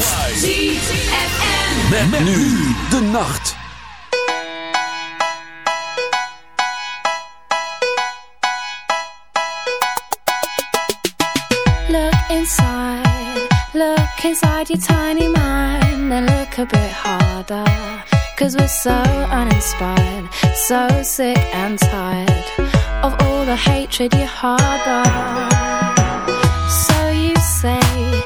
ZFM. Met, met nu de nacht. Look inside, look inside your tiny mind and look a bit harder. Cause we're so uninspired, so sick and tired of all the hatred you harbor. So you say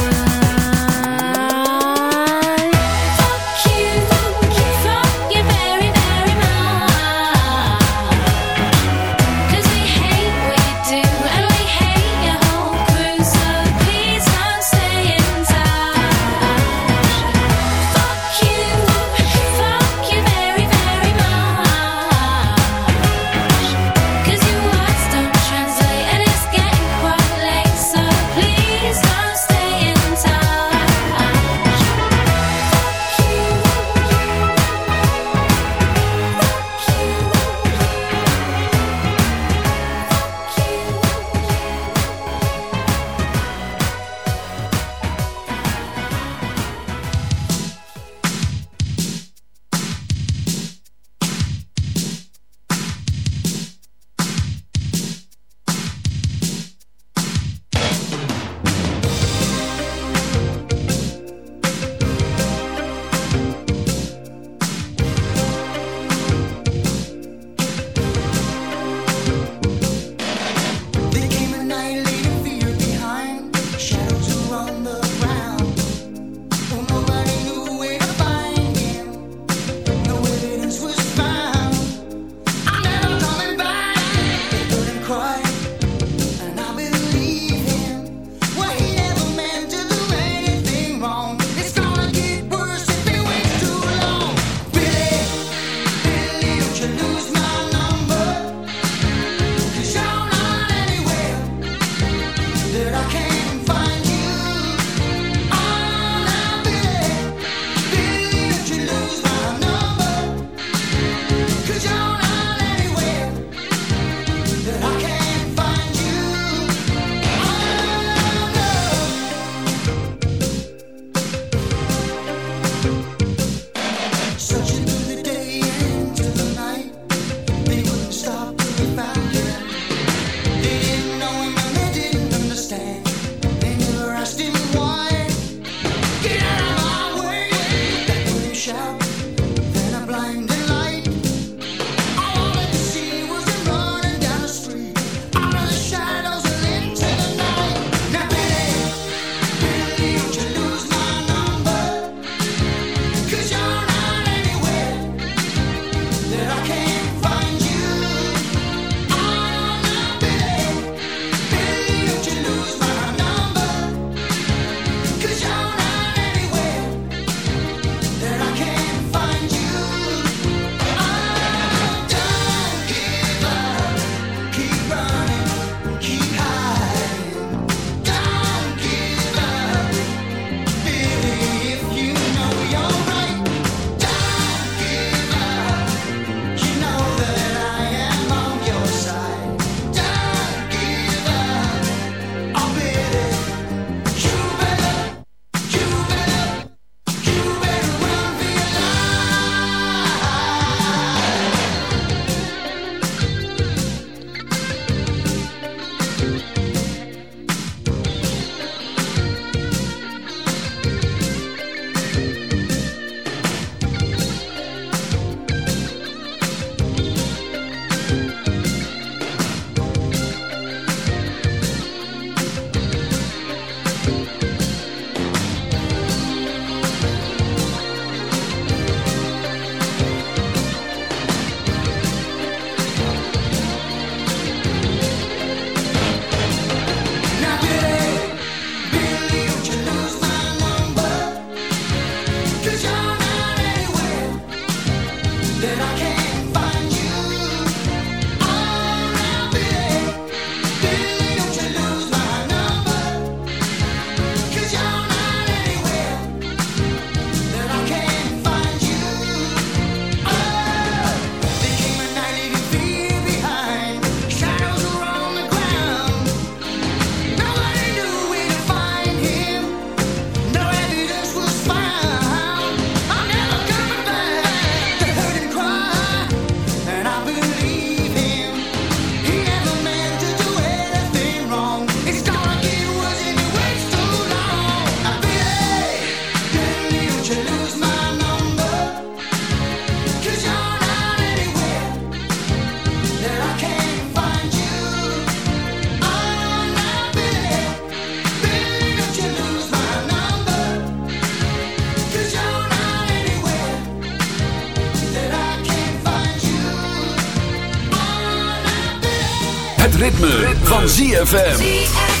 Ritme, van ZFM.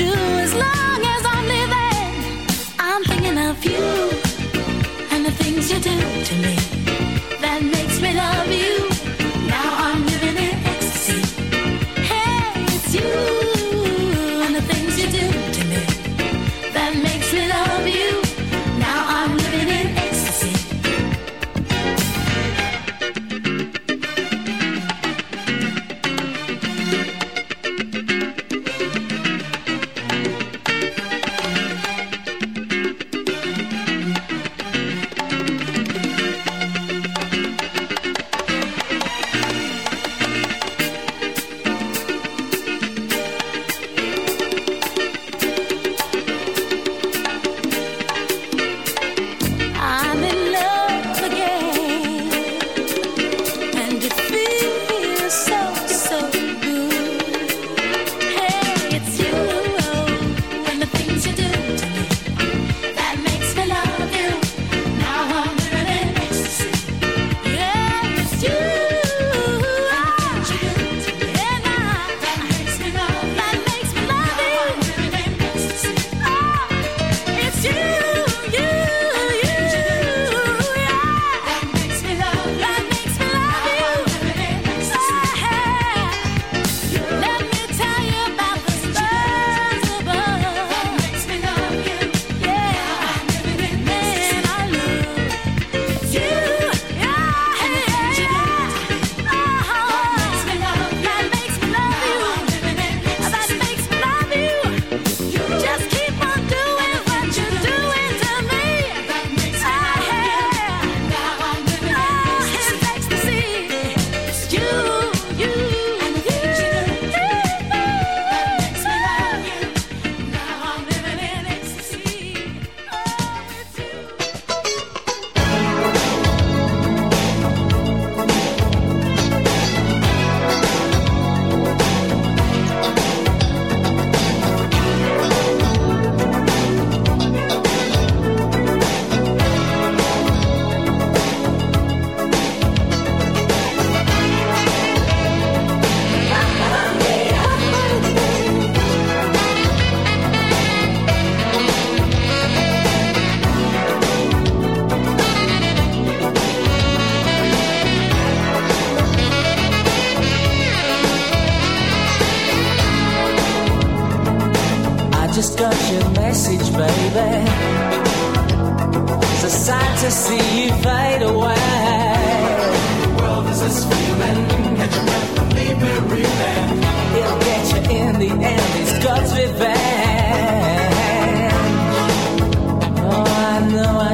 your message, baby.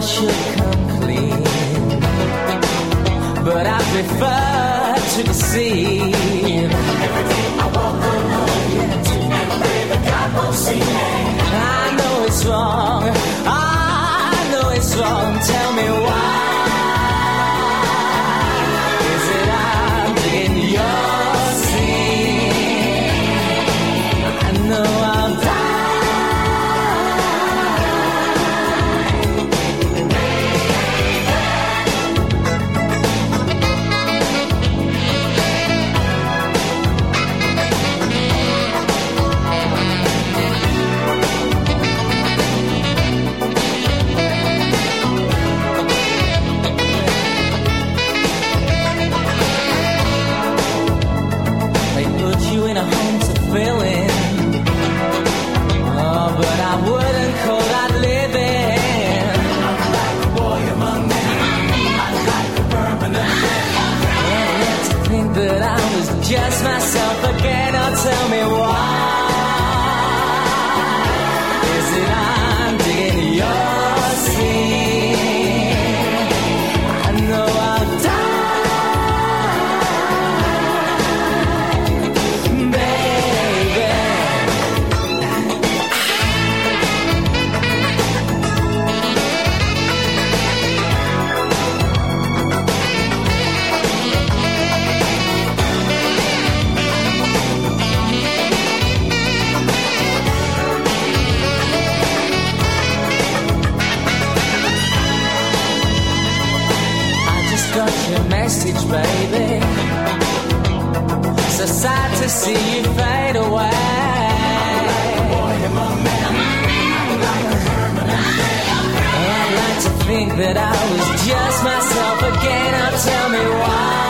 I should come clean, but I prefer to deceive. I know it's wrong. I know it's wrong. Tell me why. So sad to see you fade away. I'd like to think that I was just myself again. Now tell me why.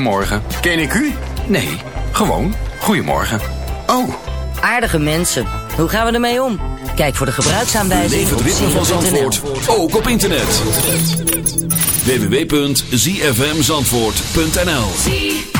Goedemorgen. Ken ik u? Nee, gewoon goedemorgen. Oh. Aardige mensen. Hoe gaan we ermee om? Kijk voor de gebruiksaanwijzing Leef het ritme van Zandvoort, ook op internet. www.zfmzandvoort.nl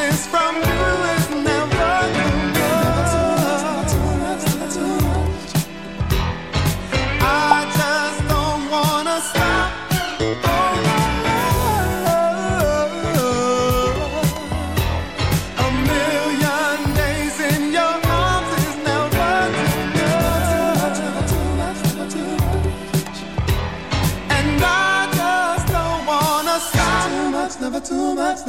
kisses from you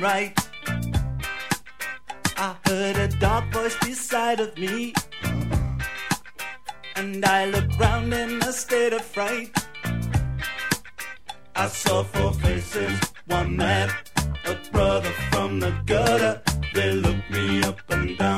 right. I heard a dark voice beside of me. And I looked round in a state of fright. I saw four faces, one man, a brother from the gutter. They looked me up and down.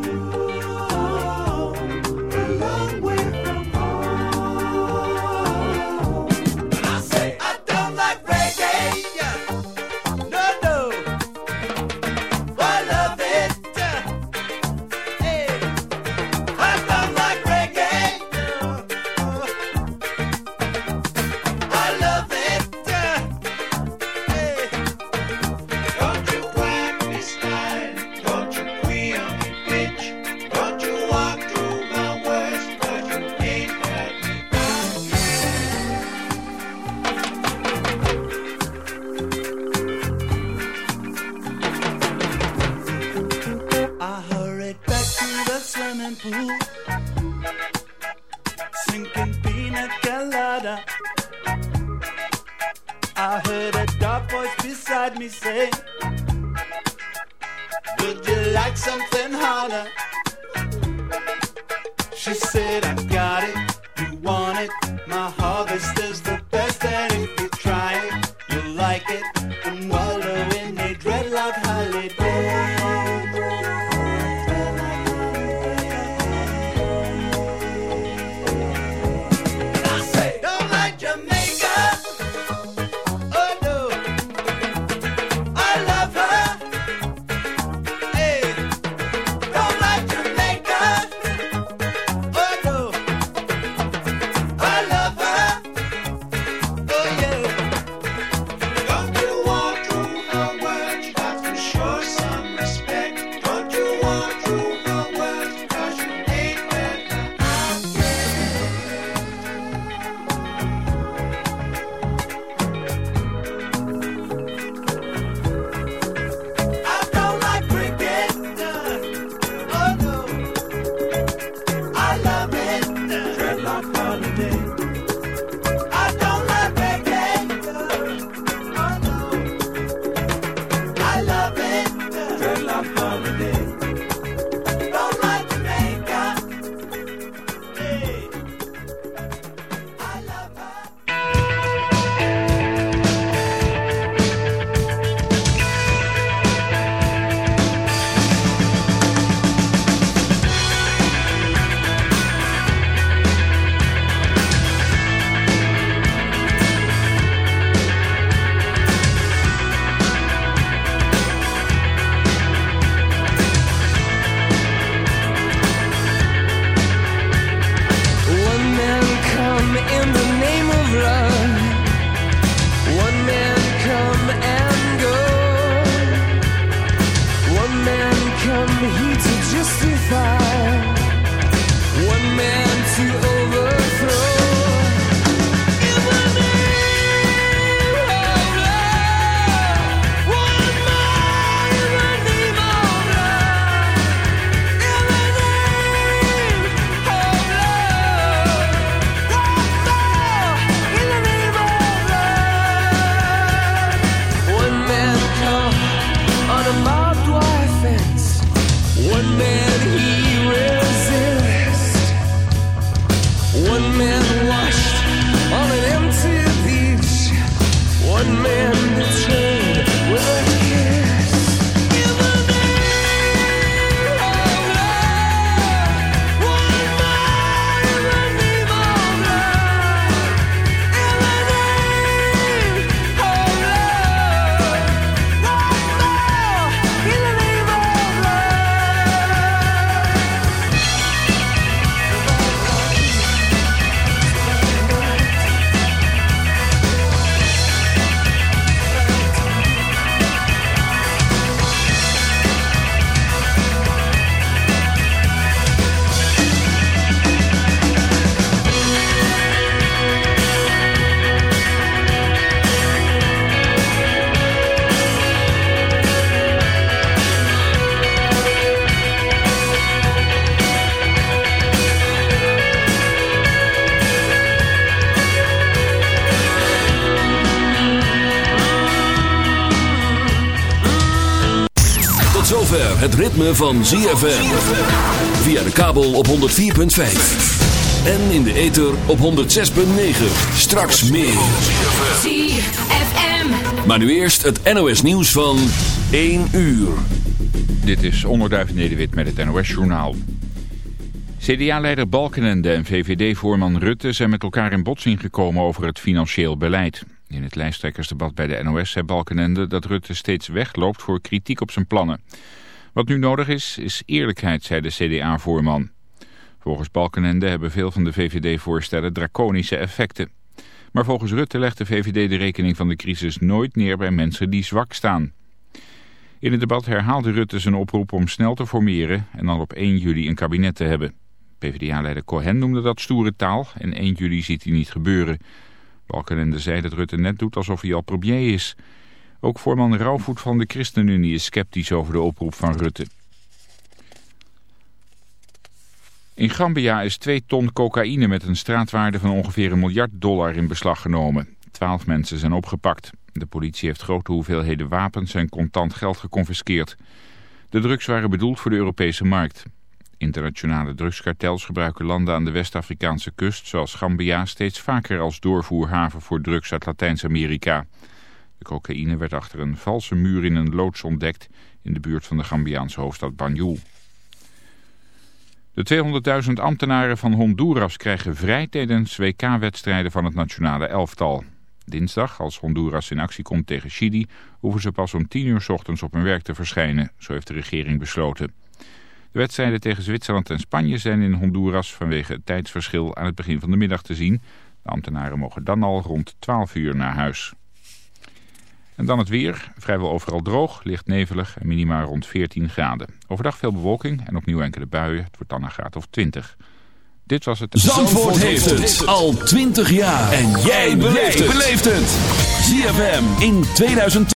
Ritme van ZFM. Via de kabel op 104.5. En in de ether op 106.9. Straks meer. ZFM. Maar nu eerst het NOS nieuws van 1 uur. Dit is Onderduif Nederwit met het NOS Journaal. CDA-leider Balkenende en VVD-voorman Rutte zijn met elkaar in botsing gekomen over het financieel beleid. In het lijsttrekkersdebat bij de NOS zei Balkenende dat Rutte steeds wegloopt voor kritiek op zijn plannen. Wat nu nodig is, is eerlijkheid, zei de CDA-voorman. Volgens Balkenende hebben veel van de VVD-voorstellen draconische effecten. Maar volgens Rutte legt de VVD de rekening van de crisis nooit neer bij mensen die zwak staan. In het debat herhaalde Rutte zijn oproep om snel te formeren en al op 1 juli een kabinet te hebben. PvdA-leider Cohen noemde dat stoere taal en 1 juli ziet hij niet gebeuren. Balkenende zei dat Rutte net doet alsof hij al premier is. Ook voorman Rauwvoet van de ChristenUnie is sceptisch over de oproep van Rutte. In Gambia is 2 ton cocaïne met een straatwaarde van ongeveer een miljard dollar in beslag genomen. Twaalf mensen zijn opgepakt. De politie heeft grote hoeveelheden wapens en contant geld geconfiskeerd. De drugs waren bedoeld voor de Europese markt. Internationale drugskartels gebruiken landen aan de West-Afrikaanse kust, zoals Gambia, steeds vaker als doorvoerhaven voor drugs uit Latijns-Amerika. De cocaïne werd achter een valse muur in een loods ontdekt in de buurt van de Gambiaanse hoofdstad Banjul. De 200.000 ambtenaren van Honduras krijgen vrij tijdens WK-wedstrijden van het nationale elftal. Dinsdag, als Honduras in actie komt tegen Chili, hoeven ze pas om 10 uur ochtends op hun werk te verschijnen, zo heeft de regering besloten. De wedstrijden tegen Zwitserland en Spanje zijn in Honduras vanwege het tijdsverschil aan het begin van de middag te zien. De ambtenaren mogen dan al rond 12 uur naar huis. En dan het weer. Vrijwel overal droog, licht nevelig en minimaal rond 14 graden. Overdag veel bewolking en opnieuw enkele buien. Het wordt dan een graad of 20. Dit was het... Zandvoort, heeft het al 20 jaar. En jij beleeft het. ZFM in 2020.